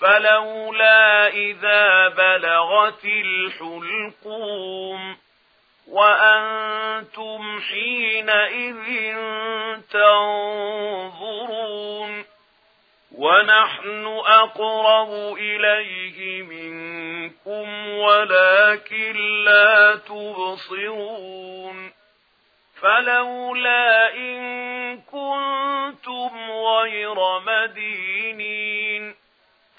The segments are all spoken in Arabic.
فلولا إذا بلغت الحلقوم وأنتم حينئذ تنظرون ونحن أقرب إليه منكم ولكن لا تبصرون فلولا إن كنتم غير مدينين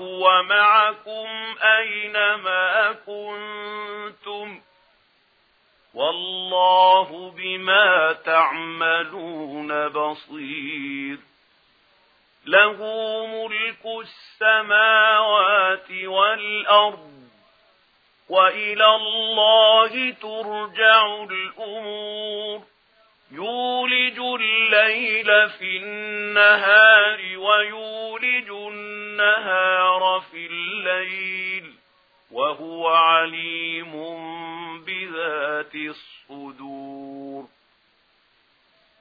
وهو معكم أينما كنتم والله بما تعملون بصير له ملك السماوات والأرض وإلى الله ترجع الأمور يولج الليل في النهار ويولج النهار في الليل وهو عليم بذات الصدور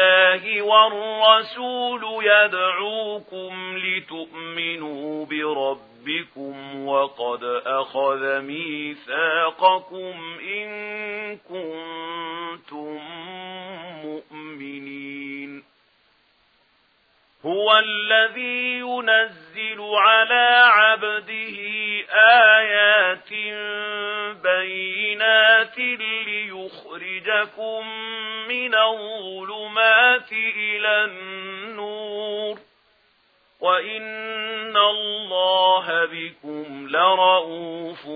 اللَّهِ وَالرَّسُولُ يَدْعُوكُمْ لِتُؤْمِنُوا بِرَبِّكُمْ وَقَدْ أَخَذَ مِيثَاقَكُمْ إِن كُنتُم مُّؤْمِنِينَ. هُوَ الَّذِي يُنَزِّلُ عَلَى عَبْدِهِ آيَاتٍ بَيِّنَاتٍ أخرجكم من الظلمات إلى النور وإن الله بكم لَرَءُوفٌ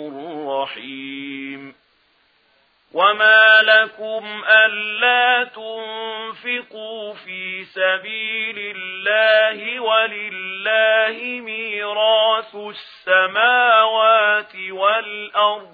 رحيم وما لكم ألا تنفقوا في سبيل الله ولله ميراث السماوات والأرض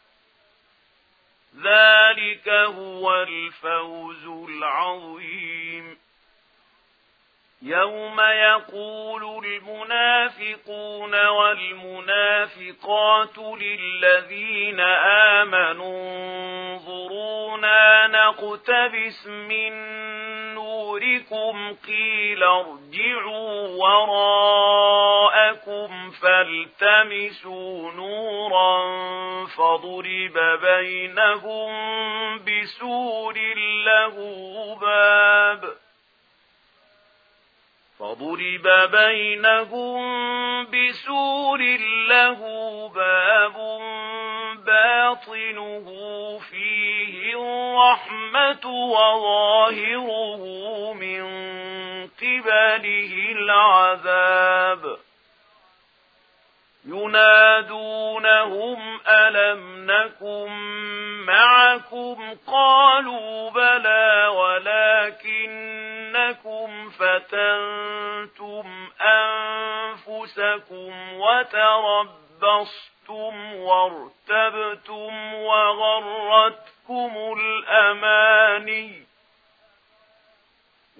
ذلك هو الفوز العظيم يوم يقول المنافقون والمنافقات للذين آمنوا انظرونا نقتبس من ظهوركم قيل ارجعوا وراءكم فالتمسوا نورا فضرب بينهم بسور له باب فضرب بينهم بسور له باب باطنه فيه الرحمة وظاهره هذه العذاب ينادونهم ألم نكن معكم قالوا بلى ولكنكم فتنتم أنفسكم وتربصتم وارتبتم وغرتكم الأماني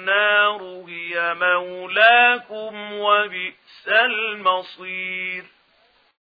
النار هي مولاكم وبئس المصير